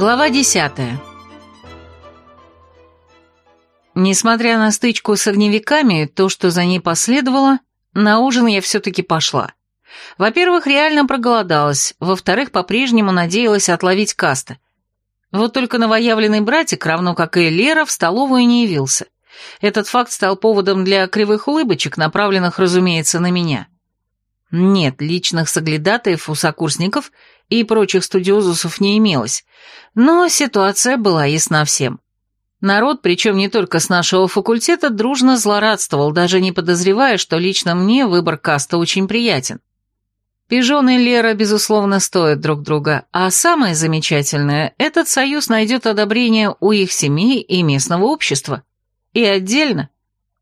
Глава десятая. Несмотря на стычку с огневиками, то, что за ней последовало, на ужин я все-таки пошла. Во-первых, реально проголодалась, во-вторых, по-прежнему надеялась отловить каста. Вот только новоявленный братик, равно как и Лера, в столовую не явился. Этот факт стал поводом для кривых улыбочек, направленных, разумеется, на меня. Нет, личных соглядатаев у сокурсников и прочих студиозусов не имелось, но ситуация была ясна всем. Народ, причем не только с нашего факультета, дружно злорадствовал, даже не подозревая, что лично мне выбор каста очень приятен. Пижон и Лера, безусловно, стоят друг друга, а самое замечательное, этот союз найдет одобрение у их семей и местного общества. И отдельно.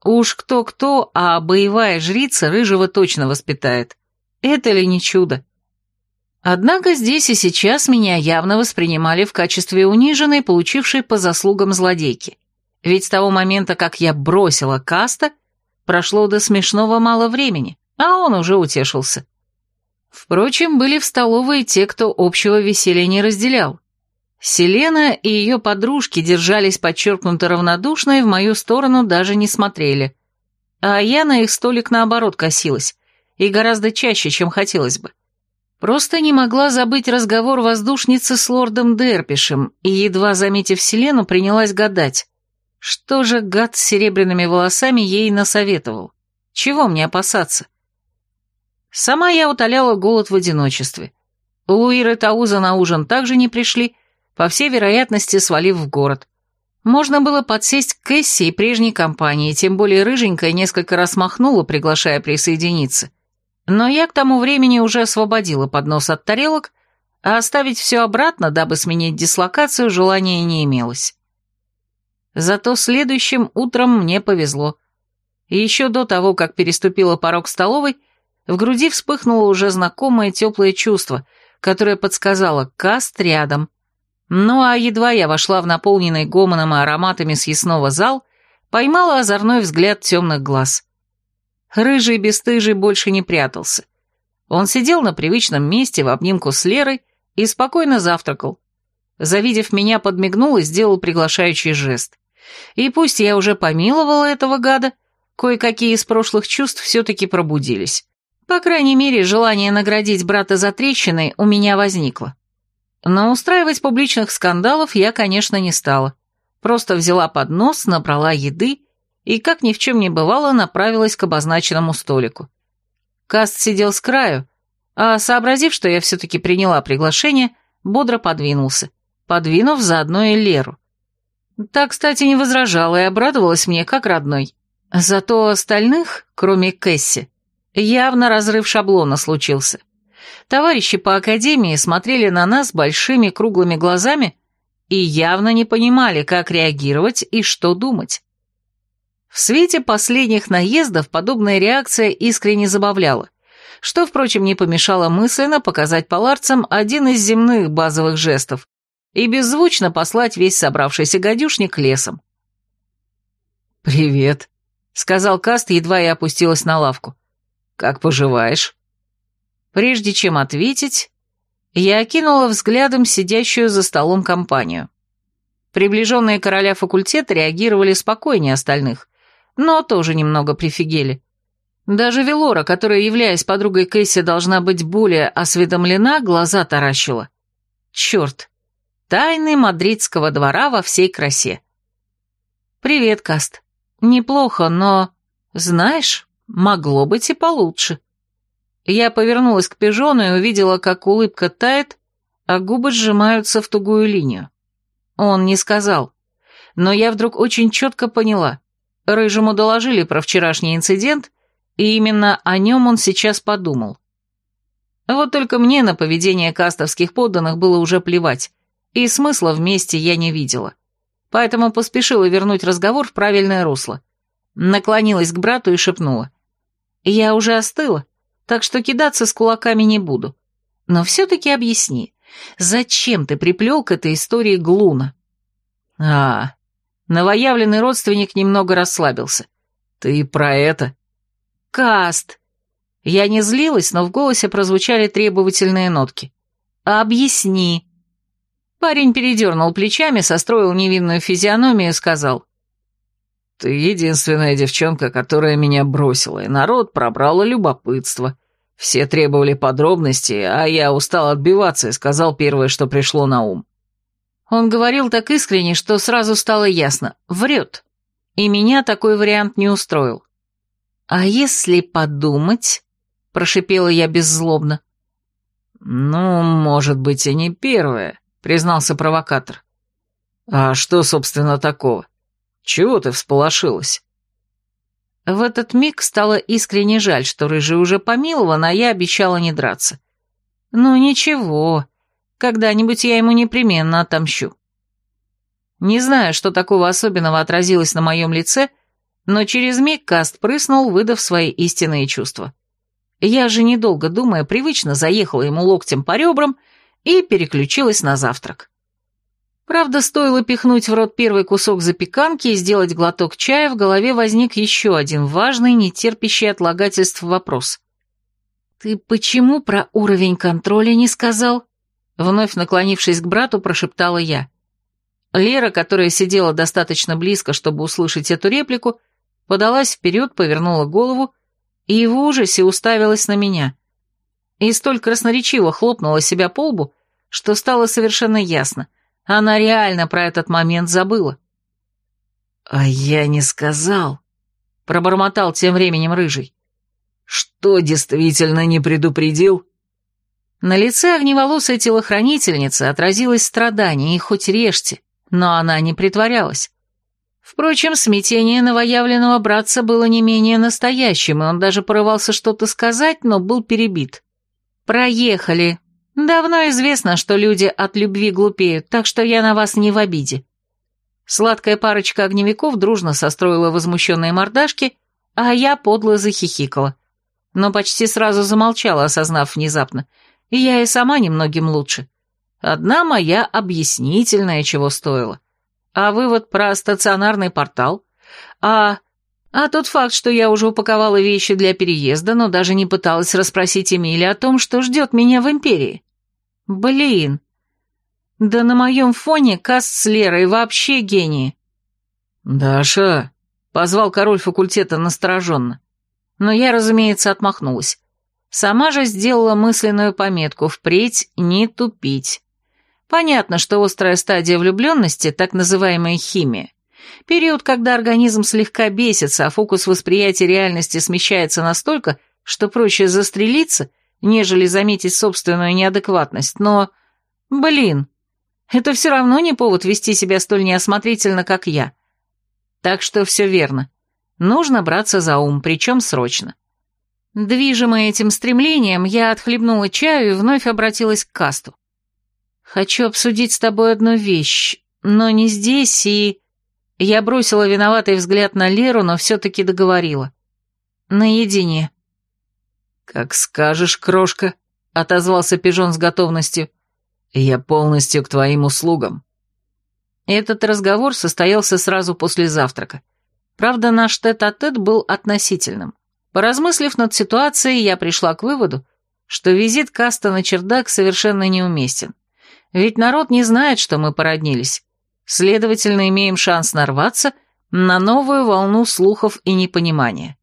Уж кто-кто, а боевая жрица рыжего точно воспитает. Это ли не чудо? Однако здесь и сейчас меня явно воспринимали в качестве униженной, получившей по заслугам злодейки. Ведь с того момента, как я бросила каста, прошло до смешного мало времени, а он уже утешился. Впрочем, были в столовой те, кто общего веселья не разделял. Селена и ее подружки держались подчеркнуто равнодушно и в мою сторону даже не смотрели. А я на их столик наоборот косилась, и гораздо чаще, чем хотелось бы. Просто не могла забыть разговор воздушницы с лордом Дерпишем, и, едва заметив Селену, принялась гадать, что же гад с серебряными волосами ей насоветовал. Чего мне опасаться? Сама я утоляла голод в одиночестве. Луир и Тауза на ужин также не пришли, по всей вероятности свалив в город. Можно было подсесть к Кэсси и прежней компании, тем более рыженькая несколько раз махнула, приглашая присоединиться. Но я к тому времени уже освободила поднос от тарелок, а оставить все обратно, дабы сменить дислокацию, желания не имелось. Зато следующим утром мне повезло. И еще до того, как переступила порог столовой, в груди вспыхнуло уже знакомое теплое чувство, которое подсказало «каст рядом». Ну а едва я вошла в наполненный гомоном и ароматами съестного зал, поймала озорной взгляд темных глаз. Рыжий бесстыжий больше не прятался. Он сидел на привычном месте в обнимку с Лерой и спокойно завтракал. Завидев меня, подмигнул и сделал приглашающий жест. И пусть я уже помиловала этого гада, кое-какие из прошлых чувств все-таки пробудились. По крайней мере, желание наградить брата за трещиной у меня возникло. Но устраивать публичных скандалов я, конечно, не стала. Просто взяла поднос, набрала еды и, как ни в чем не бывало, направилась к обозначенному столику. Каст сидел с краю, а, сообразив, что я все-таки приняла приглашение, бодро подвинулся, подвинув заодно и Леру. Та, кстати, не возражала и обрадовалась мне как родной. Зато остальных, кроме Кэсси, явно разрыв шаблона случился. Товарищи по академии смотрели на нас большими круглыми глазами и явно не понимали, как реагировать и что думать. В свете последних наездов подобная реакция искренне забавляла, что, впрочем, не помешало мысленно показать паларцам один из земных базовых жестов и беззвучно послать весь собравшийся гадюшник лесом. «Привет», — сказал Каст, едва я опустилась на лавку. «Как поживаешь?» Прежде чем ответить, я окинула взглядом сидящую за столом компанию. Приближенные короля факультета реагировали спокойнее остальных, но тоже немного прифигели. Даже Велора, которая, являясь подругой Кэсси, должна быть более осведомлена, глаза таращила. Черт, тайны мадридского двора во всей красе. «Привет, Каст. Неплохо, но, знаешь, могло быть и получше». Я повернулась к пижону и увидела, как улыбка тает, а губы сжимаются в тугую линию. Он не сказал, но я вдруг очень четко поняла. Рыжему доложили про вчерашний инцидент, и именно о нем он сейчас подумал. Вот только мне на поведение кастовских подданных было уже плевать, и смысла вместе я не видела. Поэтому поспешила вернуть разговор в правильное русло. Наклонилась к брату и шепнула. «Я уже остыла, так что кидаться с кулаками не буду. Но все-таки объясни, зачем ты приплел к этой истории Глуна?» «А, Новоявленный родственник немного расслабился. «Ты про это?» «Каст!» Я не злилась, но в голосе прозвучали требовательные нотки. «Объясни!» Парень передернул плечами, состроил невинную физиономию и сказал. «Ты единственная девчонка, которая меня бросила, и народ пробрало любопытство. Все требовали подробностей, а я устал отбиваться и сказал первое, что пришло на ум». Он говорил так искренне, что сразу стало ясно — врет. И меня такой вариант не устроил. «А если подумать?» — прошипела я беззлобно. «Ну, может быть, и не первое», — признался провокатор. «А что, собственно, такого? Чего ты всполошилась?» В этот миг стало искренне жаль, что Рыжий уже помилован, а я обещала не драться. «Ну ничего, когда-нибудь я ему непременно отомщу». Не знаю, что такого особенного отразилось на моем лице, но через миг Каст прыснул, выдав свои истинные чувства. Я же, недолго думая, привычно заехала ему локтем по ребрам и переключилась на завтрак. Правда, стоило пихнуть в рот первый кусок запеканки и сделать глоток чая, в голове возник еще один важный, нетерпящий отлагательств вопрос. «Ты почему про уровень контроля не сказал?» Вновь наклонившись к брату, прошептала я. Лера, которая сидела достаточно близко, чтобы услышать эту реплику, подалась вперед, повернула голову и в ужасе уставилась на меня. И столь красноречиво хлопнула себя по лбу, что стало совершенно ясно. Она реально про этот момент забыла. «А я не сказал», — пробормотал тем временем Рыжий. «Что действительно не предупредил?» На лице огневолосой телохранительницы отразилось страдание, и хоть режьте, но она не притворялась. Впрочем, смятение новоявленного братца было не менее настоящим, и он даже порывался что-то сказать, но был перебит. «Проехали», Давно известно, что люди от любви глупеют, так что я на вас не в обиде. Сладкая парочка огневиков дружно состроила возмущенные мордашки, а я подло захихикала. Но почти сразу замолчала, осознав внезапно. И я и сама немногим лучше. Одна моя объяснительная чего стоила. А вывод про стационарный портал? А... А тот факт, что я уже упаковала вещи для переезда, но даже не пыталась расспросить Эмиля о том, что ждет меня в Империи. Блин. Да на моем фоне Каст с Лерой вообще гении. «Даша!» — позвал король факультета настороженно. Но я, разумеется, отмахнулась. Сама же сделала мысленную пометку «впредь не тупить». Понятно, что острая стадия влюбленности, так называемая химия, период, когда организм слегка бесится, а фокус восприятия реальности смещается настолько, что проще застрелиться нежели заметить собственную неадекватность, но... Блин, это все равно не повод вести себя столь неосмотрительно, как я. Так что все верно. Нужно браться за ум, причем срочно. Движимая этим стремлением, я отхлебнула чаю и вновь обратилась к Касту. «Хочу обсудить с тобой одну вещь, но не здесь и...» Я бросила виноватый взгляд на Леру, но все-таки договорила. «Наедине». «Как скажешь, крошка», — отозвался пижон с готовностью. «Я полностью к твоим услугам». Этот разговор состоялся сразу после завтрака. Правда, наш тет-а-тет -тет был относительным. Поразмыслив над ситуацией, я пришла к выводу, что визит Каста на чердак совершенно неуместен. Ведь народ не знает, что мы породнились. Следовательно, имеем шанс нарваться на новую волну слухов и непонимания.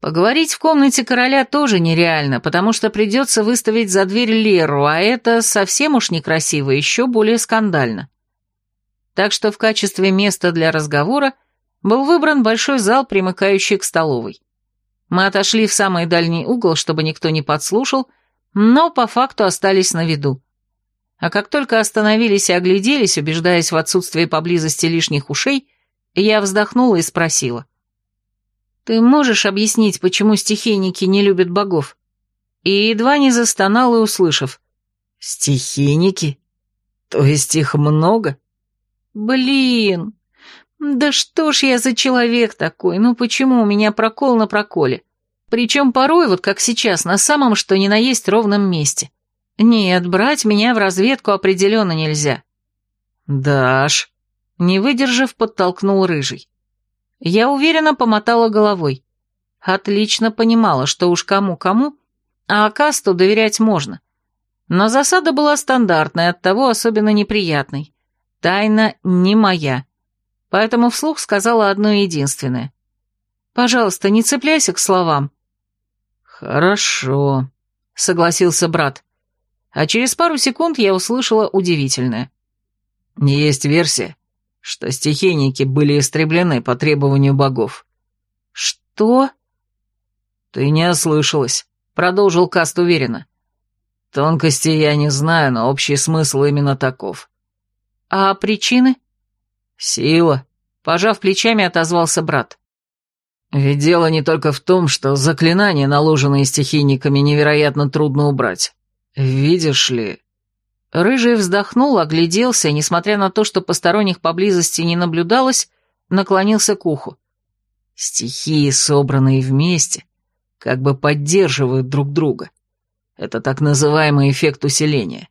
Поговорить в комнате короля тоже нереально, потому что придется выставить за дверь Леру, а это совсем уж некрасиво, еще более скандально. Так что в качестве места для разговора был выбран большой зал, примыкающий к столовой. Мы отошли в самый дальний угол, чтобы никто не подслушал, но по факту остались на виду. А как только остановились и огляделись, убеждаясь в отсутствии поблизости лишних ушей, я вздохнула и спросила. «Ты можешь объяснить, почему стихийники не любят богов?» И едва не застонал и услышав. «Стихийники? То есть их много?» «Блин! Да что ж я за человек такой? Ну почему у меня прокол на проколе? Причем порой, вот как сейчас, на самом что ни на есть ровном месте. Нет, брать меня в разведку определенно нельзя». «Даш!» Не выдержав, подтолкнул рыжий. Я уверенно помотала головой. Отлично понимала, что уж кому-кому, а Акасту доверять можно. Но засада была стандартной, оттого особенно неприятной. Тайна не моя. Поэтому вслух сказала одно единственное. «Пожалуйста, не цепляйся к словам». «Хорошо», — согласился брат. А через пару секунд я услышала удивительное. «Есть версия, что стихийники были истреблены по требованию богов». «Что?» «Ты не ослышалась», — продолжил Каст уверенно. «Тонкости я не знаю, но общий смысл именно таков». «А причины?» «Сила», — пожав плечами, отозвался брат. «Ведь дело не только в том, что заклинания, наложенные стихийниками, невероятно трудно убрать. Видишь ли...» Рыжий вздохнул, огляделся, и, несмотря на то, что посторонних поблизости не наблюдалось, наклонился к уху. Стихии, собранные вместе, как бы поддерживают друг друга. Это так называемый эффект усиления.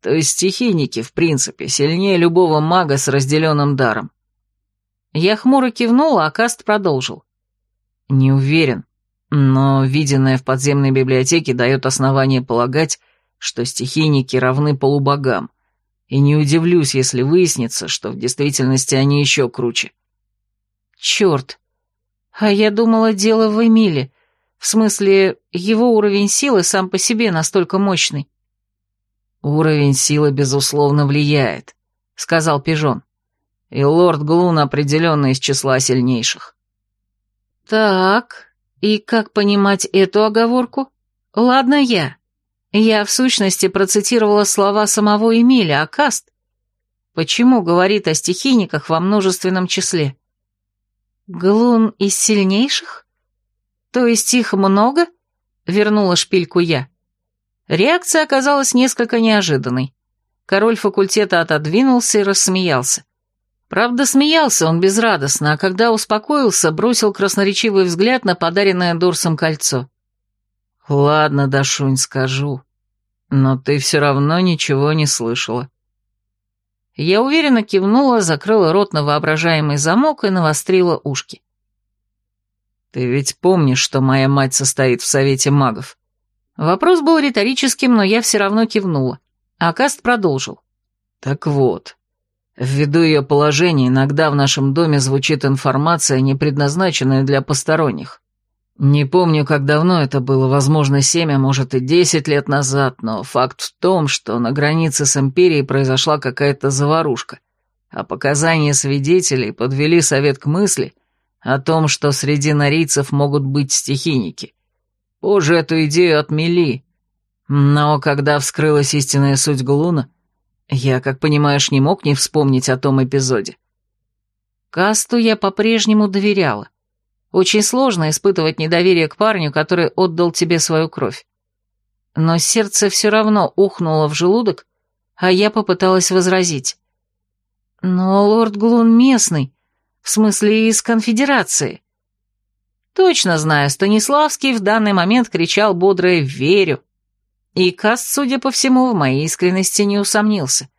То есть стихийники, в принципе, сильнее любого мага с разделенным даром. Я хмуро кивнула, а Каст продолжил. Не уверен, но виденное в подземной библиотеке дает основание полагать, что стихийники равны полубогам, и не удивлюсь, если выяснится, что в действительности они еще круче. Черт, а я думала, дело в Эмиле. В смысле, его уровень силы сам по себе настолько мощный. Уровень силы, безусловно, влияет, сказал Пижон. И лорд Глун определенно из числа сильнейших. Так, и как понимать эту оговорку? Ладно я. Я, в сущности, процитировала слова самого Эмиля, а Каст... Почему говорит о стихийниках во множественном числе? Глун из сильнейших? То есть их много? Вернула шпильку я. Реакция оказалась несколько неожиданной. Король факультета отодвинулся и рассмеялся. Правда, смеялся он безрадостно, а когда успокоился, бросил красноречивый взгляд на подаренное Дорсом кольцо. «Ладно, Дашунь, скажу. Но ты все равно ничего не слышала. Я уверенно кивнула, закрыла рот на воображаемый замок и навострила ушки. «Ты ведь помнишь, что моя мать состоит в Совете магов?» Вопрос был риторическим, но я все равно кивнула. А Каст продолжил. «Так вот, ввиду ее положения иногда в нашем доме звучит информация, не предназначенная для посторонних. Не помню, как давно это было, возможно, семь, а может и десять лет назад, но факт в том, что на границе с Империей произошла какая-то заварушка, а показания свидетелей подвели совет к мысли о том, что среди нарийцев могут быть стихийники. Позже эту идею отмели, но когда вскрылась истинная суть Глуна, я, как понимаешь, не мог не вспомнить о том эпизоде. Касту я по-прежнему доверяла. Очень сложно испытывать недоверие к парню, который отдал тебе свою кровь. Но сердце все равно ухнуло в желудок, а я попыталась возразить. Но лорд Глун местный, в смысле из конфедерации. Точно знаю, Станиславский в данный момент кричал бодрое «верю». И Каст, судя по всему, в моей искренности не усомнился.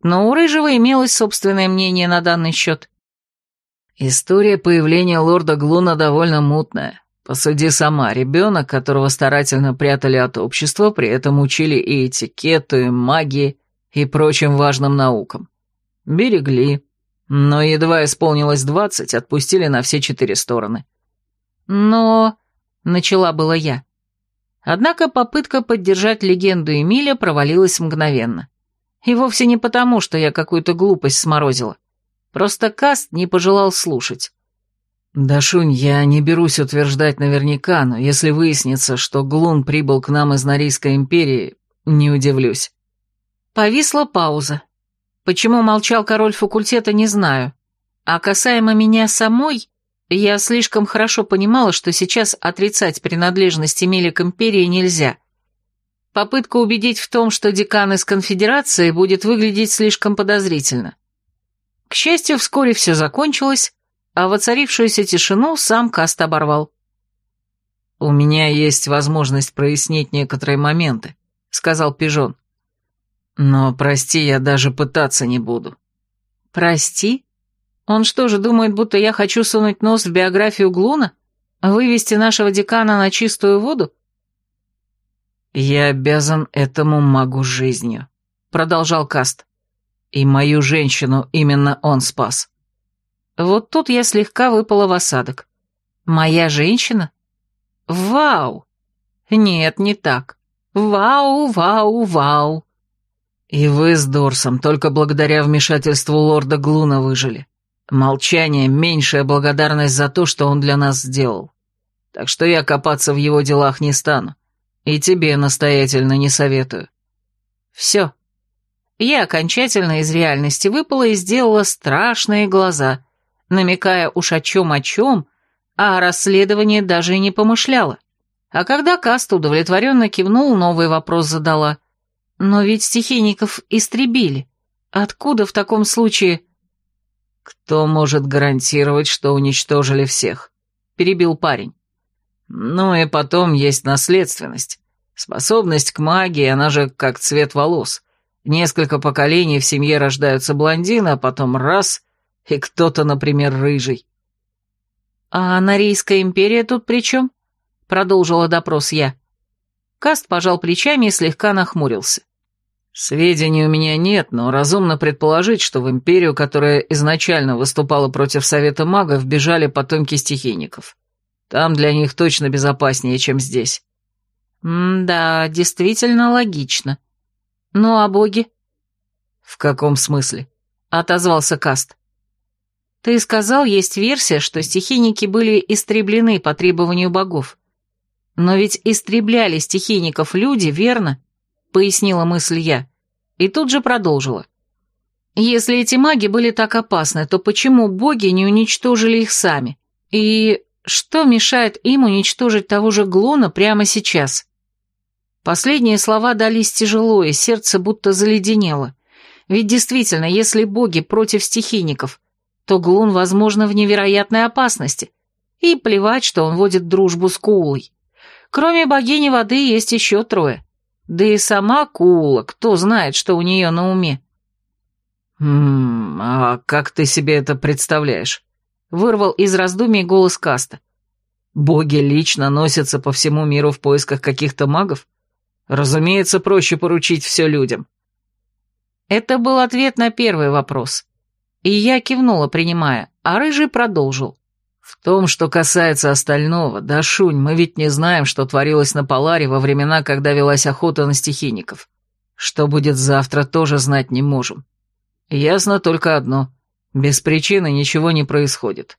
Но у Рыжего имелось собственное мнение на данный счет. История появления лорда Глуна довольно мутная. Посуди сама, ребенок, которого старательно прятали от общества, при этом учили и этикету, и магии, и прочим важным наукам. Берегли, но едва исполнилось двадцать, отпустили на все четыре стороны. Но... начала была я. Однако попытка поддержать легенду Эмиля провалилась мгновенно. И вовсе не потому, что я какую-то глупость сморозила. Просто Каст не пожелал слушать. «Дашунь, я не берусь утверждать наверняка, но если выяснится, что Глун прибыл к нам из Норийской империи, не удивлюсь». Повисла пауза. Почему молчал король факультета, не знаю. А касаемо меня самой, я слишком хорошо понимала, что сейчас отрицать принадлежность Эмили к империи нельзя. Попытка убедить в том, что декан из конфедерации будет выглядеть слишком подозрительно. К счастью, вскоре все закончилось, а воцарившуюся тишину сам Каст оборвал. «У меня есть возможность прояснить некоторые моменты», — сказал Пижон. «Но, прости, я даже пытаться не буду». «Прости? Он что же думает, будто я хочу сунуть нос в биографию Глуна? Вывести нашего декана на чистую воду?» «Я обязан этому магу жизнью», — продолжал Каст. «И мою женщину именно он спас». Вот тут я слегка выпала в осадок. «Моя женщина? Вау! Нет, не так. Вау, вау, вау!» «И вы с Дорсом только благодаря вмешательству лорда Глуна выжили. Молчание — меньшая благодарность за то, что он для нас сделал. Так что я копаться в его делах не стану. И тебе настоятельно не советую. Все. Я окончательно из реальности выпала и сделала страшные глаза, намекая уж о чем о чем, а о расследовании даже и не помышляла. А когда Каст удовлетворенно кивнул, новый вопрос задала. Но ведь стихийников истребили. Откуда в таком случае... Кто может гарантировать, что уничтожили всех? Перебил парень. Ну и потом есть наследственность. Способность к магии, она же как цвет волос. Несколько поколений в семье рождаются блондины, а потом раз, и кто-то, например, рыжий. «А Норийская империя тут при чем?» — продолжила допрос я. Каст пожал плечами и слегка нахмурился. «Сведений у меня нет, но разумно предположить, что в империю, которая изначально выступала против Совета магов, бежали потомки стихийников. Там для них точно безопаснее, чем здесь». «Да, действительно логично. Ну а боги?» «В каком смысле?» — отозвался Каст. «Ты сказал, есть версия, что стихийники были истреблены по требованию богов. Но ведь истребляли стихийников люди, верно?» — пояснила мысль я. И тут же продолжила. «Если эти маги были так опасны, то почему боги не уничтожили их сами? И что мешает им уничтожить того же Глона прямо сейчас?» Последние слова дались тяжело, и сердце будто заледенело. Ведь действительно, если боги против стихийников, то Глун, возможно, в невероятной опасности. И плевать, что он водит дружбу с Куулой. Кроме богини воды есть еще трое. Да и сама Куула, кто знает, что у нее на уме. «Хм, а как ты себе это представляешь?» Вырвал из раздумий голос Каста. «Боги лично носятся по всему миру в поисках каких-то магов? Разумеется, проще поручить все людям. Это был ответ на первый вопрос. И я кивнула, принимая, а Рыжий продолжил. В том, что касается остального, да, Шунь, мы ведь не знаем, что творилось на Поларе во времена, когда велась охота на стихийников. Что будет завтра, тоже знать не можем. Ясно только одно. Без причины ничего не происходит.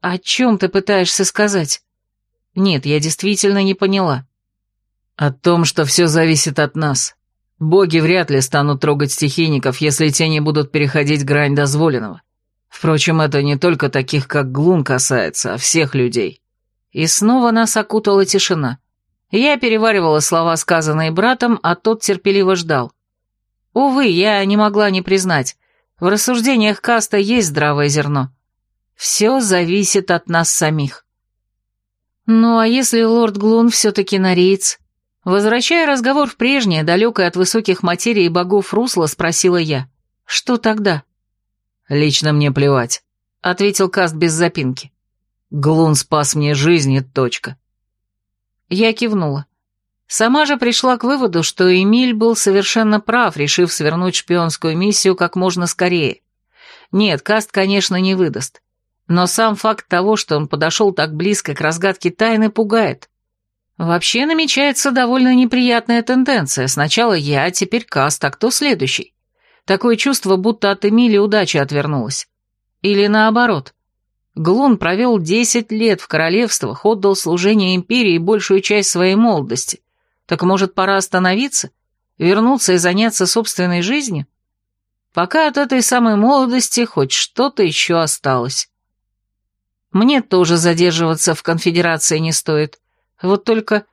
«О чем ты пытаешься сказать?» «Нет, я действительно не поняла». О том, что все зависит от нас. Боги вряд ли станут трогать стихийников, если те не будут переходить грань дозволенного. Впрочем, это не только таких, как Глун, касается, а всех людей. И снова нас окутала тишина. Я переваривала слова, сказанные братом, а тот терпеливо ждал. Увы, я не могла не признать, в рассуждениях Каста есть здравое зерно. Все зависит от нас самих. Ну а если лорд Глун все-таки нориец? Возвращая разговор в прежнее, далекое от высоких материй и богов русло, спросила я. «Что тогда?» «Лично мне плевать», — ответил Каст без запинки. «Глун спас мне жизнь и точка». Я кивнула. Сама же пришла к выводу, что Эмиль был совершенно прав, решив свернуть шпионскую миссию как можно скорее. Нет, Каст, конечно, не выдаст. Но сам факт того, что он подошел так близко к разгадке тайны, пугает. Вообще намечается довольно неприятная тенденция. Сначала я, а теперь Каст, а кто следующий? Такое чувство, будто от Эмили удача отвернулась. Или наоборот. Глун провел десять лет в королевствах, отдал служение империи большую часть своей молодости. Так может, пора остановиться? Вернуться и заняться собственной жизнью? Пока от этой самой молодости хоть что-то еще осталось. Мне тоже задерживаться в конфедерации не стоит. Вот только...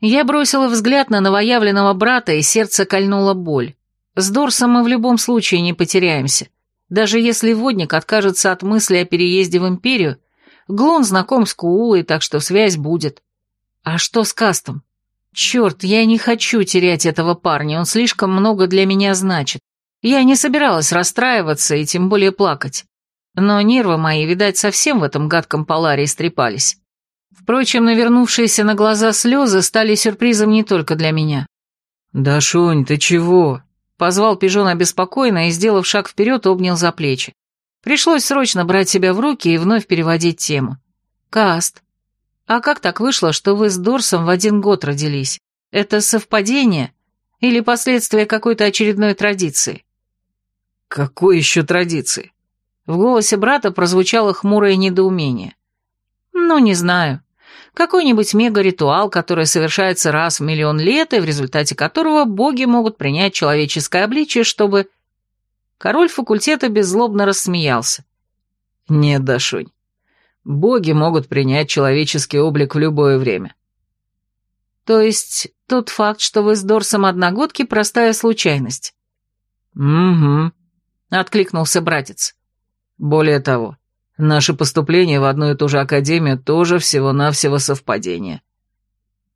Я бросила взгляд на новоявленного брата, и сердце кольнула боль. С Дорсом мы в любом случае не потеряемся. Даже если водник откажется от мысли о переезде в Империю, Глон знаком с Куулой, так что связь будет. А что с Кастом? Черт, я не хочу терять этого парня, он слишком много для меня значит. Я не собиралась расстраиваться и тем более плакать. Но нервы мои, видать, совсем в этом гадком поларе истрепались. Впрочем, навернувшиеся на глаза слезы стали сюрпризом не только для меня. «Да, Шунь, ты чего?» Позвал пижон обеспокоенно и, сделав шаг вперед, обнял за плечи. Пришлось срочно брать себя в руки и вновь переводить тему. «Каст, а как так вышло, что вы с Дорсом в один год родились? Это совпадение или последствия какой-то очередной традиции?» «Какой еще традиции?» В голосе брата прозвучало хмурое недоумение. «Ну, не знаю. Какой-нибудь мега-ритуал, который совершается раз в миллион лет, и в результате которого боги могут принять человеческое обличие, чтобы...» Король факультета беззлобно рассмеялся. «Нет, Дашунь, боги могут принять человеческий облик в любое время». «То есть тот факт, что вы с Дорсом одногодки, простая случайность?» «Угу», — откликнулся братец. «Более того, наше поступление в одну и ту же академию тоже всего-навсего совпадение».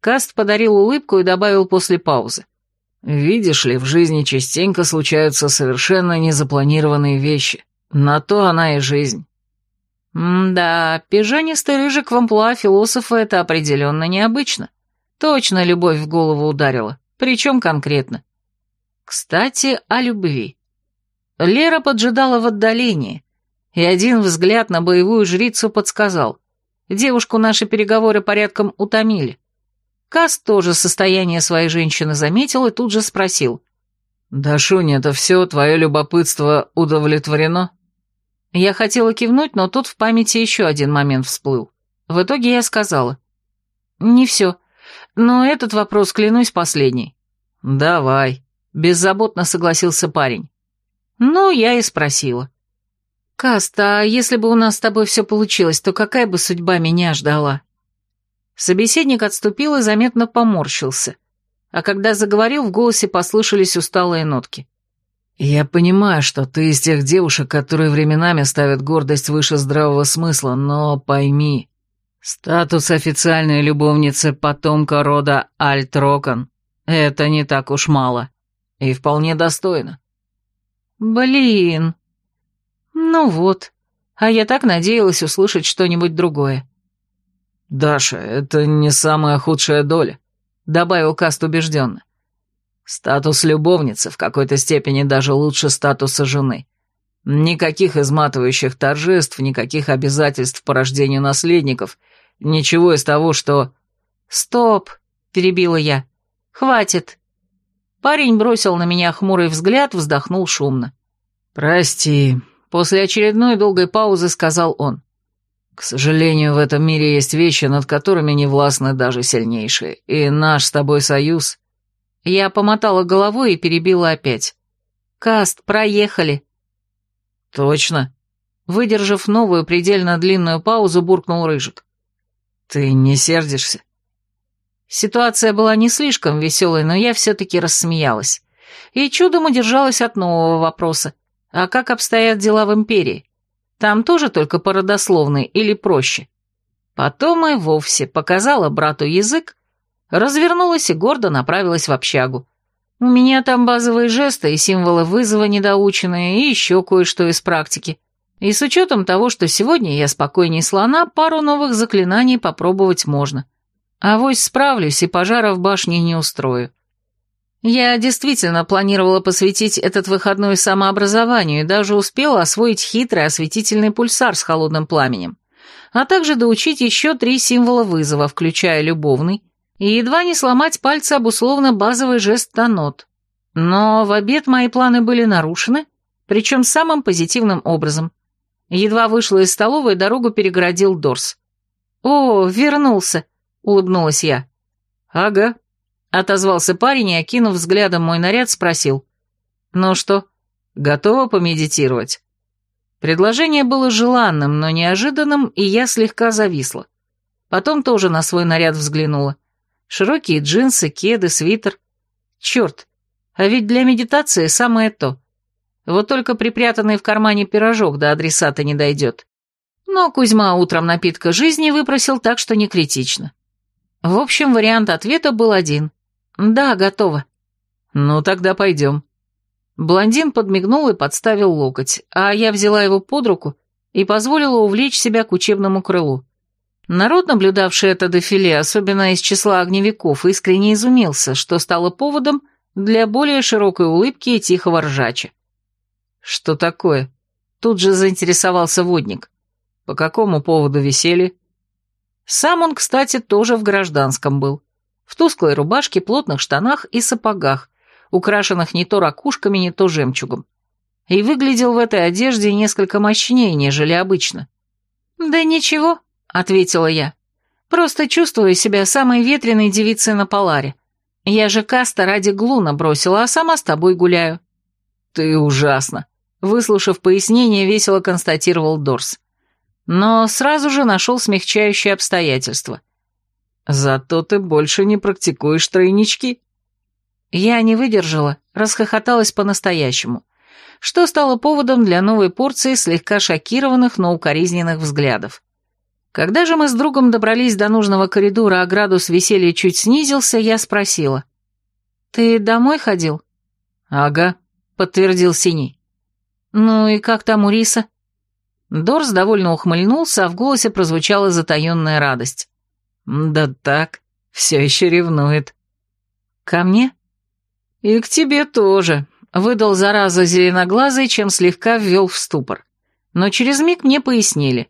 Каст подарил улыбку и добавил после паузы. «Видишь ли, в жизни частенько случаются совершенно незапланированные вещи. На то она и жизнь». «М-да, пижанистый рыжик в амплуа философа — это определенно необычно. Точно любовь в голову ударила, причем конкретно. Кстати, о любви. Лера поджидала в отдалении, и один взгляд на боевую жрицу подсказал. Девушку наши переговоры порядком утомили. Кас тоже состояние своей женщины заметил и тут же спросил. «Да, Шуня, это все твое любопытство удовлетворено?» Я хотела кивнуть, но тут в памяти еще один момент всплыл. В итоге я сказала. «Не все. Но этот вопрос, клянусь, последний». «Давай», — беззаботно согласился парень. Ну, я и спросила. «Каст, а если бы у нас с тобой все получилось, то какая бы судьба меня ждала?» Собеседник отступил и заметно поморщился, а когда заговорил, в голосе послышались усталые нотки. «Я понимаю, что ты из тех девушек, которые временами ставят гордость выше здравого смысла, но пойми, статус официальной любовницы потомка рода Альтрокон — это не так уж мало и вполне достойно. Блин. Ну вот. А я так надеялась услышать что-нибудь другое. «Даша, это не самая худшая доля», — добавил Каст убежденно. «Статус любовницы в какой-то степени даже лучше статуса жены. Никаких изматывающих торжеств, никаких обязательств по рождению наследников, ничего из того, что...» «Стоп!» — перебила я. «Хватит. Парень бросил на меня хмурый взгляд, вздохнул шумно. «Прости», — после очередной долгой паузы сказал он. «К сожалению, в этом мире есть вещи, над которыми не властны даже сильнейшие, и наш с тобой союз...» Я помотала головой и перебила опять. «Каст, проехали». «Точно?» Выдержав новую предельно длинную паузу, буркнул Рыжик. «Ты не сердишься?» Ситуация была не слишком веселой, но я все-таки рассмеялась. И чудом удержалась от нового вопроса. А как обстоят дела в Империи? Там тоже только по или проще? Потом и вовсе показала брату язык, развернулась и гордо направилась в общагу. У меня там базовые жесты и символы вызова недоученные, и еще кое-что из практики. И с учетом того, что сегодня я спокойней слона, пару новых заклинаний попробовать можно. Авось справлюсь и пожара в башне не устрою. Я действительно планировала посвятить этот выходной самообразованию и даже успела освоить хитрый осветительный пульсар с холодным пламенем, а также доучить еще три символа вызова, включая любовный, и едва не сломать пальцы об условно-базовый жест тонот. Но в обед мои планы были нарушены, причем самым позитивным образом. Едва вышла из столовой, дорогу перегородил Дорс. «О, вернулся!» улыбнулась я. «Ага», — отозвался парень и, окинув взглядом мой наряд, спросил. «Ну что, готова помедитировать?» Предложение было желанным, но неожиданным, и я слегка зависла. Потом тоже на свой наряд взглянула. Широкие джинсы, кеды, свитер. Черт, а ведь для медитации самое то. Вот только припрятанный в кармане пирожок до адресата не дойдет. Но Кузьма утром напитка жизни выпросил, так что не критично. В общем, вариант ответа был один. «Да, готово». «Ну, тогда пойдем». Блондин подмигнул и подставил локоть, а я взяла его под руку и позволила увлечь себя к учебному крылу. Народ, наблюдавший это дефиле, особенно из числа огневиков, искренне изумился, что стало поводом для более широкой улыбки и тихого ржача. «Что такое?» Тут же заинтересовался водник. «По какому поводу веселье?» Сам он, кстати, тоже в гражданском был. В тусклой рубашке, плотных штанах и сапогах, украшенных не то ракушками, не то жемчугом. И выглядел в этой одежде несколько мощнее, нежели обычно. «Да ничего», — ответила я. «Просто чувствую себя самой ветреной девицей на Поларе. Я же Каста ради Глуна бросила, а сама с тобой гуляю». «Ты ужасно», Выслушав пояснение, весело констатировал Дорс. Но сразу же нашел смягчающие обстоятельства. «Зато ты больше не практикуешь тройнички». Я не выдержала, расхохоталась по-настоящему, что стало поводом для новой порции слегка шокированных, но укоризненных взглядов. Когда же мы с другом добрались до нужного коридора, а градус веселья чуть снизился, я спросила. «Ты домой ходил?» «Ага», — подтвердил Синий. «Ну и как там у Риса?» Дорс довольно ухмыльнулся, а в голосе прозвучала затаенная радость. «Да так, все еще ревнует». «Ко мне?» «И к тебе тоже», — выдал зараза зеленоглазый, чем слегка ввел в ступор. Но через миг мне пояснили.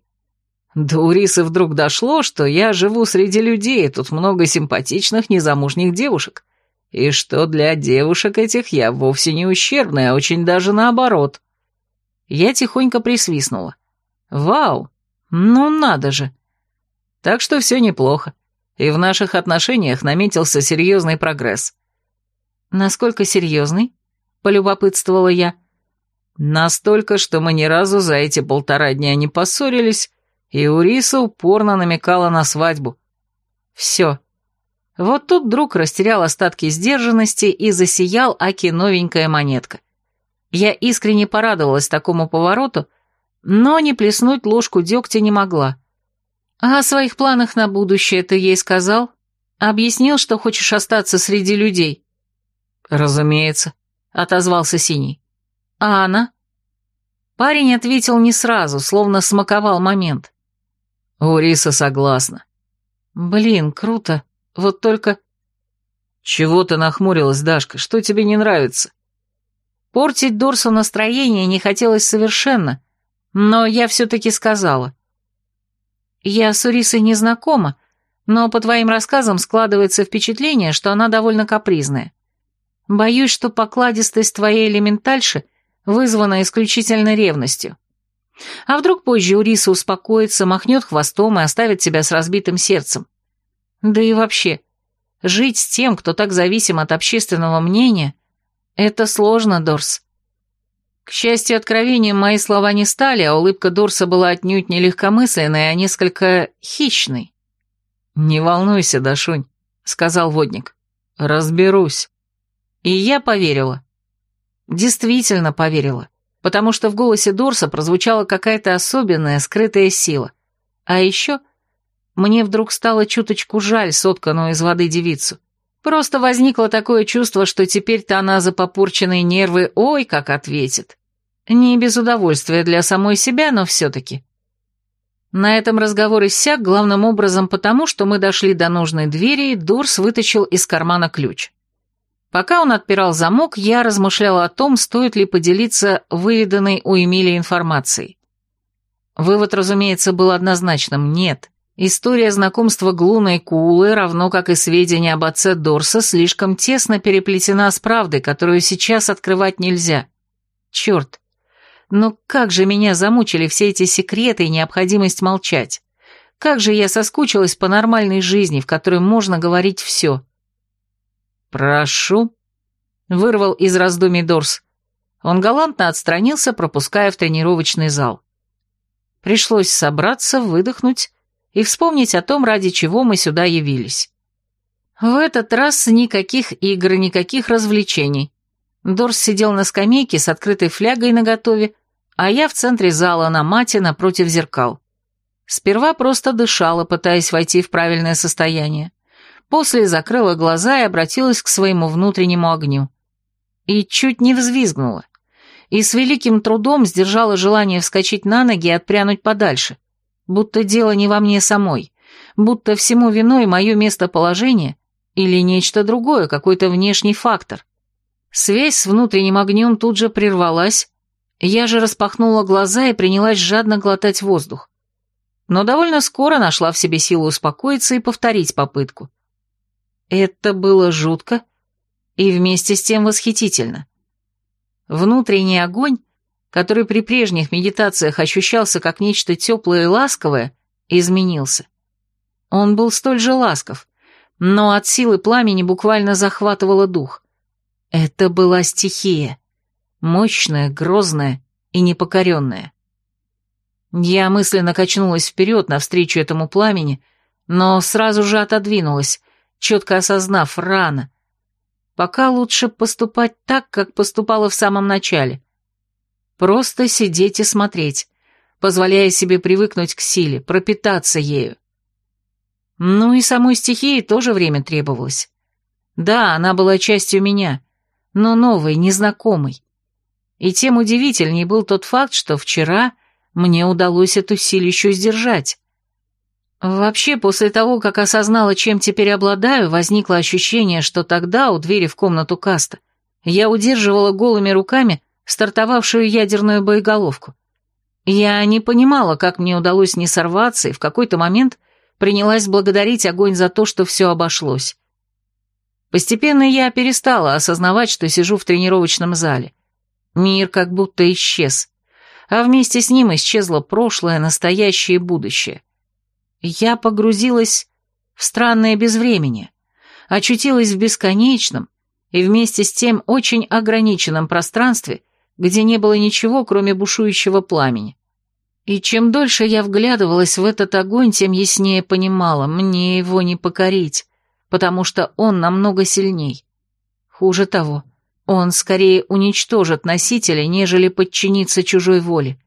До Урисы вдруг дошло, что я живу среди людей, тут много симпатичных незамужних девушек. И что для девушек этих я вовсе не ущербная, а очень даже наоборот. Я тихонько присвистнула. «Вау! Ну надо же!» Так что все неплохо, и в наших отношениях наметился серьезный прогресс. «Насколько серьезный?» — полюбопытствовала я. «Настолько, что мы ни разу за эти полтора дня не поссорились, и Уриса упорно намекала на свадьбу. Все. Вот тут друг растерял остатки сдержанности и засиял Аки новенькая монетка. Я искренне порадовалась такому повороту, но не плеснуть ложку дегтя не могла. А о своих планах на будущее ты ей сказал? Объяснил, что хочешь остаться среди людей? Разумеется, отозвался Синий. А она? Парень ответил не сразу, словно смаковал момент. Уриса согласна. Блин, круто. Вот только... Чего ты нахмурилась, Дашка? Что тебе не нравится? Портить Дорсу настроение не хотелось совершенно, но я все-таки сказала. «Я с Урисой не знакома, но по твоим рассказам складывается впечатление, что она довольно капризная. Боюсь, что покладистость твоей элементальши вызвана исключительно ревностью. А вдруг позже Уриса успокоится, махнет хвостом и оставит тебя с разбитым сердцем? Да и вообще, жить с тем, кто так зависим от общественного мнения, «Это сложно, Дорс». К счастью, откровением мои слова не стали, а улыбка Дорса была отнюдь не легкомысленной, а несколько хищной. «Не волнуйся, Дашунь», — сказал водник. «Разберусь». И я поверила. Действительно поверила, потому что в голосе Дорса прозвучала какая-то особенная, скрытая сила. А еще мне вдруг стало чуточку жаль сотканную из воды девицу. Просто возникло такое чувство, что теперь-то она за попорченные нервы ой как ответит. Не без удовольствия для самой себя, но все-таки. На этом разговор иссяк главным образом потому, что мы дошли до нужной двери, и Дурс вытащил из кармана ключ. Пока он отпирал замок, я размышляла о том, стоит ли поделиться выведанной у Эмилии информацией. Вывод, разумеется, был однозначным – нет. История знакомства Глуна и Куулы, равно как и сведения об отце Дорса, слишком тесно переплетена с правдой, которую сейчас открывать нельзя. Черт, но как же меня замучили все эти секреты и необходимость молчать. Как же я соскучилась по нормальной жизни, в которой можно говорить все. «Прошу», — вырвал из раздумий Дорс. Он галантно отстранился, пропуская в тренировочный зал. Пришлось собраться, выдохнуть и вспомнить о том, ради чего мы сюда явились. В этот раз никаких игр, никаких развлечений. Дорс сидел на скамейке с открытой флягой наготове, а я в центре зала на мате напротив зеркал. Сперва просто дышала, пытаясь войти в правильное состояние. После закрыла глаза и обратилась к своему внутреннему огню. И чуть не взвизгнула. И с великим трудом сдержала желание вскочить на ноги и отпрянуть подальше будто дело не во мне самой, будто всему виной мое местоположение или нечто другое, какой-то внешний фактор. Связь с внутренним огнем тут же прервалась, я же распахнула глаза и принялась жадно глотать воздух. Но довольно скоро нашла в себе силу успокоиться и повторить попытку. Это было жутко и вместе с тем восхитительно. Внутренний огонь, который при прежних медитациях ощущался как нечто теплое и ласковое, изменился. Он был столь же ласков, но от силы пламени буквально захватывало дух. Это была стихия, мощная, грозная и непокоренная. Я мысленно качнулась вперед навстречу этому пламени, но сразу же отодвинулась, четко осознав рано. Пока лучше поступать так, как поступала в самом начале. Просто сидеть и смотреть, позволяя себе привыкнуть к силе, пропитаться ею. Ну и самой стихии тоже время требовалось. Да, она была частью меня, но новой, незнакомой. И тем удивительней был тот факт, что вчера мне удалось эту силищу сдержать. Вообще, после того, как осознала, чем теперь обладаю, возникло ощущение, что тогда у двери в комнату Каста я удерживала голыми руками стартовавшую ядерную боеголовку. Я не понимала, как мне удалось не сорваться, и в какой-то момент принялась благодарить огонь за то, что все обошлось. Постепенно я перестала осознавать, что сижу в тренировочном зале. Мир как будто исчез, а вместе с ним исчезло прошлое, настоящее и будущее. Я погрузилась в странное безвремение, очутилась в бесконечном и вместе с тем очень ограниченном пространстве, где не было ничего, кроме бушующего пламени. И чем дольше я вглядывалась в этот огонь, тем яснее понимала, мне его не покорить, потому что он намного сильней. Хуже того, он скорее уничтожит носителя, нежели подчинится чужой воле.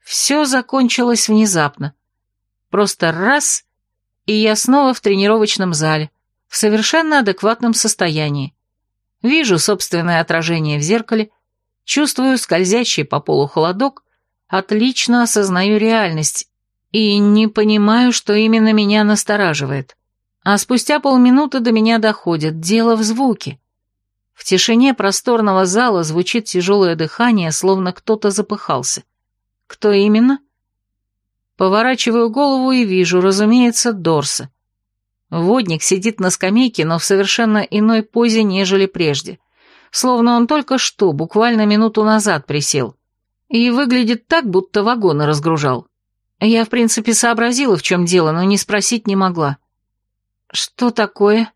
Все закончилось внезапно. Просто раз, и я снова в тренировочном зале, в совершенно адекватном состоянии. Вижу собственное отражение в зеркале, чувствую скользящий по полу холодок, отлично осознаю реальность и не понимаю, что именно меня настораживает. А спустя полминуты до меня доходит дело в звуке. В тишине просторного зала звучит тяжелое дыхание, словно кто-то запыхался. Кто именно? Поворачиваю голову и вижу, разумеется, Дорса. Водник сидит на скамейке, но в совершенно иной позе, нежели прежде. Словно он только что, буквально минуту назад присел и выглядит так, будто вагоны разгружал. Я, в принципе, сообразила, в чем дело, но не спросить не могла. «Что такое?»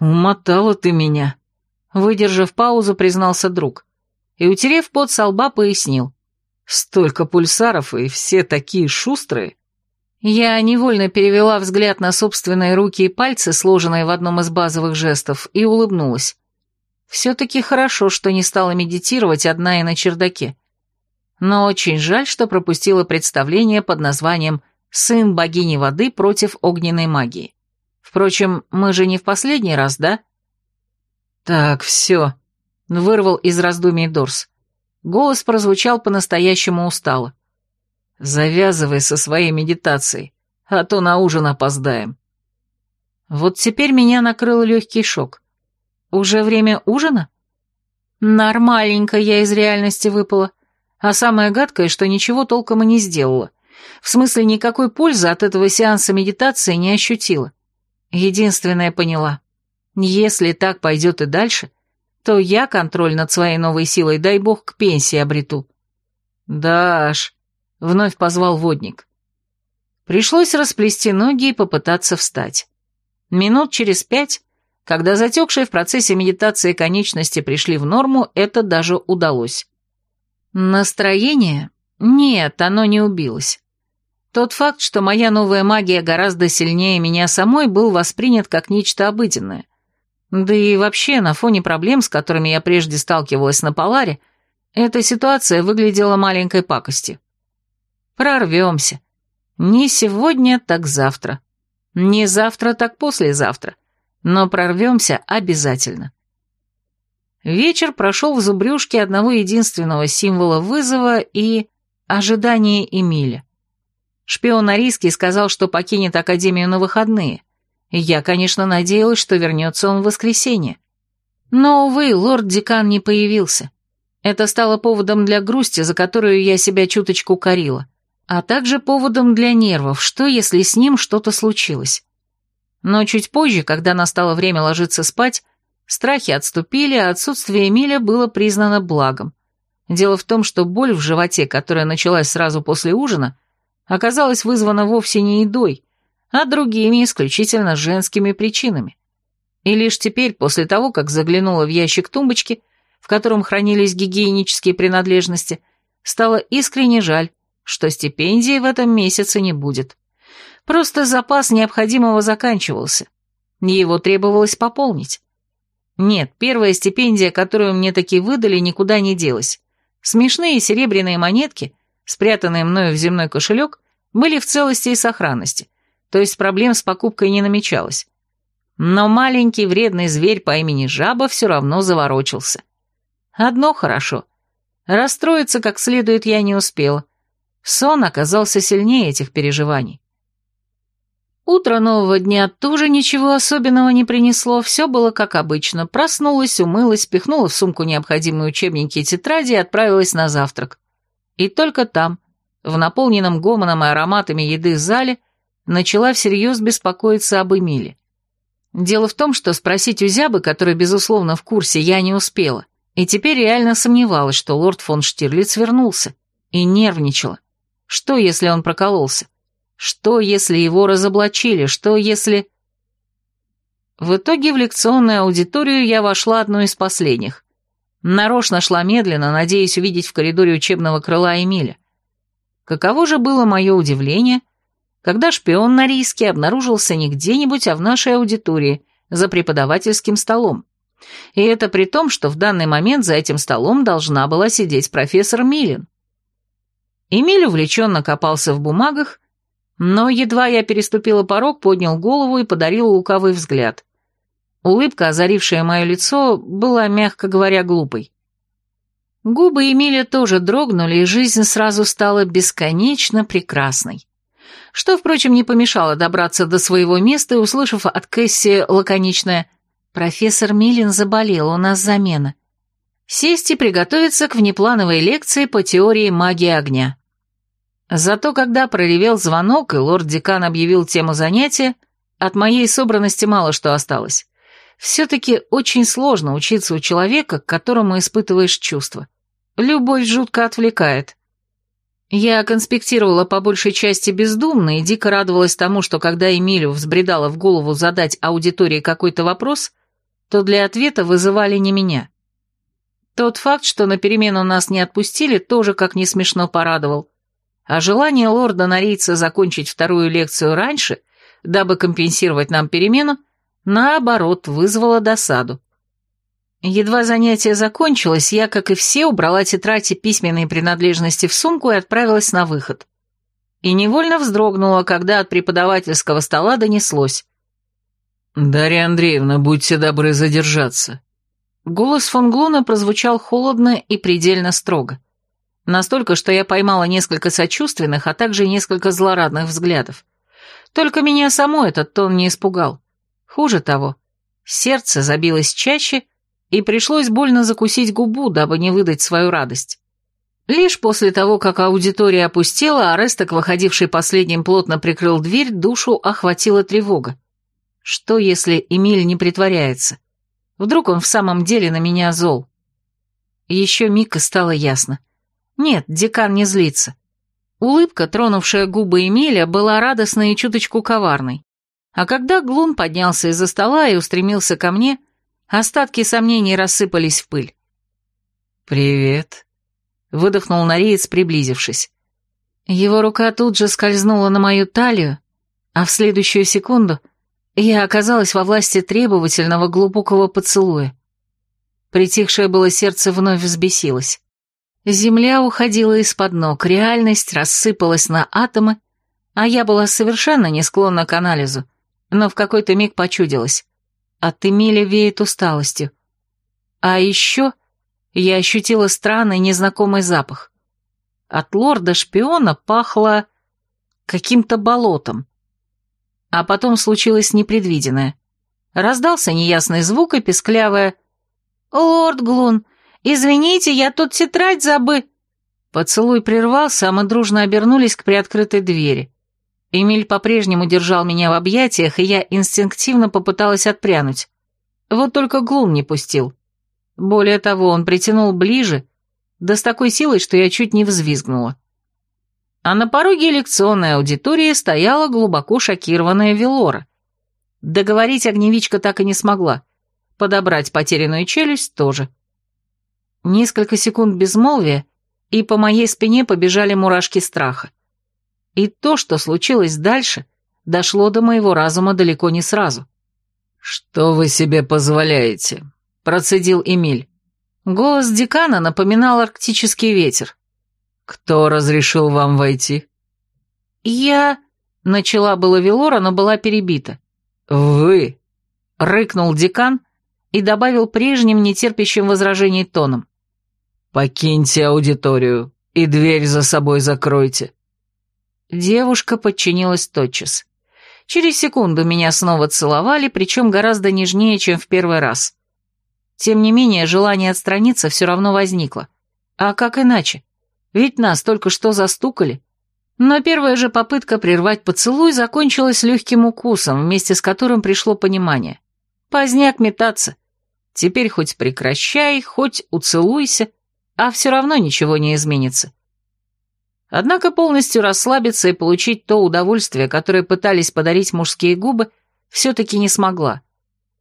«Умотала ты меня», — выдержав паузу, признался друг. И, утерев пот со лба, пояснил. «Столько пульсаров, и все такие шустрые». Я невольно перевела взгляд на собственные руки и пальцы, сложенные в одном из базовых жестов, и улыбнулась. Все-таки хорошо, что не стала медитировать одна и на чердаке но очень жаль, что пропустила представление под названием «Сын богини воды против огненной магии». Впрочем, мы же не в последний раз, да? Так, все, вырвал из раздумий Дорс. Голос прозвучал по-настоящему устало. Завязывай со своей медитацией, а то на ужин опоздаем. Вот теперь меня накрыл легкий шок. Уже время ужина? Нормальненько я из реальности выпала. А самое гадкое, что ничего толком и не сделала. В смысле, никакой пользы от этого сеанса медитации не ощутила. Единственное поняла. Если так пойдет и дальше, то я контроль над своей новой силой, дай бог, к пенсии обрету. «Даш», — вновь позвал водник. Пришлось расплести ноги и попытаться встать. Минут через пять, когда затекшие в процессе медитации конечности пришли в норму, это даже удалось. Настроение? Нет, оно не убилось. Тот факт, что моя новая магия гораздо сильнее меня самой, был воспринят как нечто обыденное. Да и вообще, на фоне проблем, с которыми я прежде сталкивалась на Поларе, эта ситуация выглядела маленькой пакостью. Прорвемся. Не сегодня, так завтра. Не завтра, так послезавтра. Но прорвемся обязательно. Вечер прошел в зубрюшке одного единственного символа вызова и ожидания Эмиля. Шпион Арийский сказал, что покинет Академию на выходные. Я, конечно, надеялась, что вернется он в воскресенье. Но, увы, лорд-декан не появился. Это стало поводом для грусти, за которую я себя чуточку корила, а также поводом для нервов, что если с ним что-то случилось. Но чуть позже, когда настало время ложиться спать, страхи отступили, а отсутствие Эмиля было признано благом. Дело в том, что боль в животе, которая началась сразу после ужина, оказалась вызвана вовсе не едой, а другими исключительно женскими причинами. И лишь теперь, после того, как заглянула в ящик тумбочки, в котором хранились гигиенические принадлежности, стало искренне жаль, что стипендии в этом месяце не будет. Просто запас необходимого заканчивался. Его требовалось пополнить. Нет, первая стипендия, которую мне таки выдали, никуда не делась. Смешные серебряные монетки, спрятанные мною в земной кошелек, были в целости и сохранности, то есть проблем с покупкой не намечалось. Но маленький вредный зверь по имени Жаба все равно заворочился. Одно хорошо. Расстроиться как следует я не успела. Сон оказался сильнее этих переживаний. Утро нового дня тоже ничего особенного не принесло, все было как обычно. Проснулась, умылась, пихнула в сумку необходимые учебники и тетради и отправилась на завтрак. И только там, в наполненном гомоном и ароматами еды зале, начала всерьез беспокоиться об Эмиле. Дело в том, что спросить у Зябы, который, безусловно, в курсе, я не успела, и теперь реально сомневалась, что лорд фон Штирлиц вернулся, и нервничала. Что, если он прокололся? Что, если его разоблачили? Что, если... В итоге в лекционную аудиторию я вошла одной из последних. Нарочно шла медленно, надеясь увидеть в коридоре учебного крыла Эмиля. Каково же было мое удивление, когда шпион на риске обнаружился не где-нибудь, а в нашей аудитории, за преподавательским столом. И это при том, что в данный момент за этим столом должна была сидеть профессор Милин. Эмиль увлеченно копался в бумагах, но едва я переступила порог, поднял голову и подарил лукавый взгляд. Улыбка, озарившая мое лицо, была, мягко говоря, глупой. Губы Эмиля тоже дрогнули, и жизнь сразу стала бесконечно прекрасной. Что, впрочем, не помешало добраться до своего места и, услышав от Кэсси лаконичное «Профессор Милин заболел, у нас замена», сесть и приготовиться к внеплановой лекции по теории магии огня. Зато когда проревел звонок, и лорд-декан объявил тему занятия, от моей собранности мало что осталось. Все-таки очень сложно учиться у человека, к которому испытываешь чувства. Любовь жутко отвлекает. Я конспектировала по большей части бездумно и дико радовалась тому, что когда Эмилю взбредала в голову задать аудитории какой-то вопрос, то для ответа вызывали не меня. Тот факт, что на перемену нас не отпустили, тоже как не смешно порадовал а желание лорда-норийца закончить вторую лекцию раньше, дабы компенсировать нам перемену, наоборот, вызвало досаду. Едва занятие закончилось, я, как и все, убрала тетрадь и письменные принадлежности в сумку и отправилась на выход. И невольно вздрогнула, когда от преподавательского стола донеслось. «Дарья Андреевна, будьте добры задержаться». Голос фон Глуна прозвучал холодно и предельно строго. Настолько, что я поймала несколько сочувственных, а также несколько злорадных взглядов. Только меня само этот тон не испугал. Хуже того, сердце забилось чаще, и пришлось больно закусить губу, дабы не выдать свою радость. Лишь после того, как аудитория опустела, Аресток, выходивший последним, плотно прикрыл дверь, душу охватила тревога. Что, если Эмиль не притворяется? Вдруг он в самом деле на меня зол? Еще миг и стало ясно. Нет, декан не злится. Улыбка, тронувшая губы Эмиля, была радостной и чуточку коварной. А когда Глун поднялся из-за стола и устремился ко мне, остатки сомнений рассыпались в пыль. «Привет», — выдохнул Нориец, приблизившись. Его рука тут же скользнула на мою талию, а в следующую секунду я оказалась во власти требовательного глубокого поцелуя. Притихшее было сердце вновь взбесилось. Земля уходила из-под ног, реальность рассыпалась на атомы, а я была совершенно не склонна к анализу, но в какой-то миг почудилась. От Эмиля веет усталостью. А еще я ощутила странный незнакомый запах. От лорда-шпиона пахло каким-то болотом. А потом случилось непредвиденное. Раздался неясный звук и песклявое «Лорд Глун, извините, я тут тетрадь забы...» Поцелуй прервался, а мы дружно обернулись к приоткрытой двери. Эмиль по-прежнему держал меня в объятиях, и я инстинктивно попыталась отпрянуть. Вот только Глун не пустил. Более того, он притянул ближе, да с такой силой, что я чуть не взвизгнула. А на пороге лекционной аудитории стояла глубоко шокированная Велора. Договорить огневичка так и не смогла. Подобрать потерянную челюсть тоже. Несколько секунд безмолвия, и по моей спине побежали мурашки страха. И то, что случилось дальше, дошло до моего разума далеко не сразу. «Что вы себе позволяете?» – процедил Эмиль. Голос декана напоминал арктический ветер. «Кто разрешил вам войти?» «Я...» — начала была Велора, но была перебита. «Вы...» — рыкнул декан и добавил прежним нетерпящим возражений тоном. «Покиньте аудиторию и дверь за собой закройте». Девушка подчинилась тотчас. Через секунду меня снова целовали, причем гораздо нежнее, чем в первый раз. Тем не менее, желание отстраниться все равно возникло. А как иначе? Ведь нас только что застукали. Но первая же попытка прервать поцелуй закончилась легким укусом, вместе с которым пришло понимание. Поздняк метаться. Теперь хоть прекращай, хоть уцелуйся, а все равно ничего не изменится. Однако полностью расслабиться и получить то удовольствие, которое пытались подарить мужские губы, все-таки не смогла.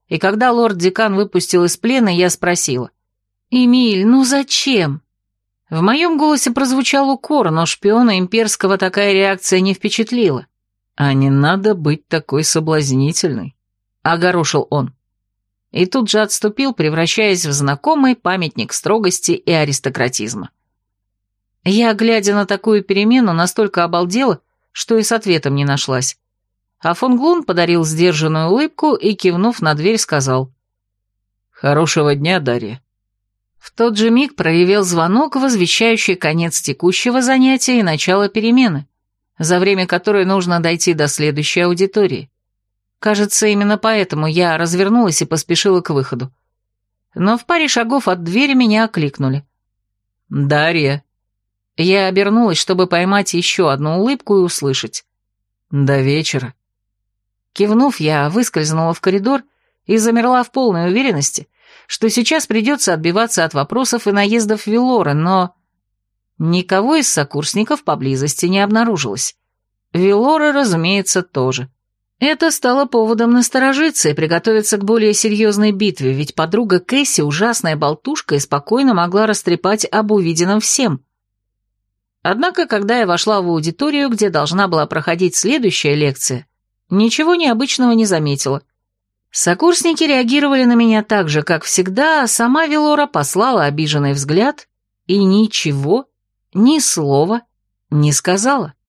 И когда лорд-декан выпустил из плена, я спросила. «Эмиль, ну зачем?» В моем голосе прозвучал укор, но шпиона имперского такая реакция не впечатлила. «А не надо быть такой соблазнительной», — огорошил он. И тут же отступил, превращаясь в знакомый памятник строгости и аристократизма. Я, глядя на такую перемену, настолько обалдела, что и с ответом не нашлась. А фон Глун подарил сдержанную улыбку и, кивнув на дверь, сказал «Хорошего дня, Дарья». В тот же миг проявил звонок, возвещающий конец текущего занятия и начало перемены, за время которой нужно дойти до следующей аудитории. Кажется, именно поэтому я развернулась и поспешила к выходу. Но в паре шагов от двери меня окликнули. «Дарья». Я обернулась, чтобы поймать еще одну улыбку и услышать. «До вечера». Кивнув, я выскользнула в коридор и замерла в полной уверенности, что сейчас придется отбиваться от вопросов и наездов Вилора, но... Никого из сокурсников поблизости не обнаружилось. Вилора, разумеется, тоже. Это стало поводом насторожиться и приготовиться к более серьезной битве, ведь подруга Кэсси, ужасная болтушка, и спокойно могла растрепать об увиденном всем. Однако, когда я вошла в аудиторию, где должна была проходить следующая лекция, ничего необычного не заметила — Сокурсники реагировали на меня так же, как всегда, а сама Велора послала обиженный взгляд и ничего, ни слова не сказала.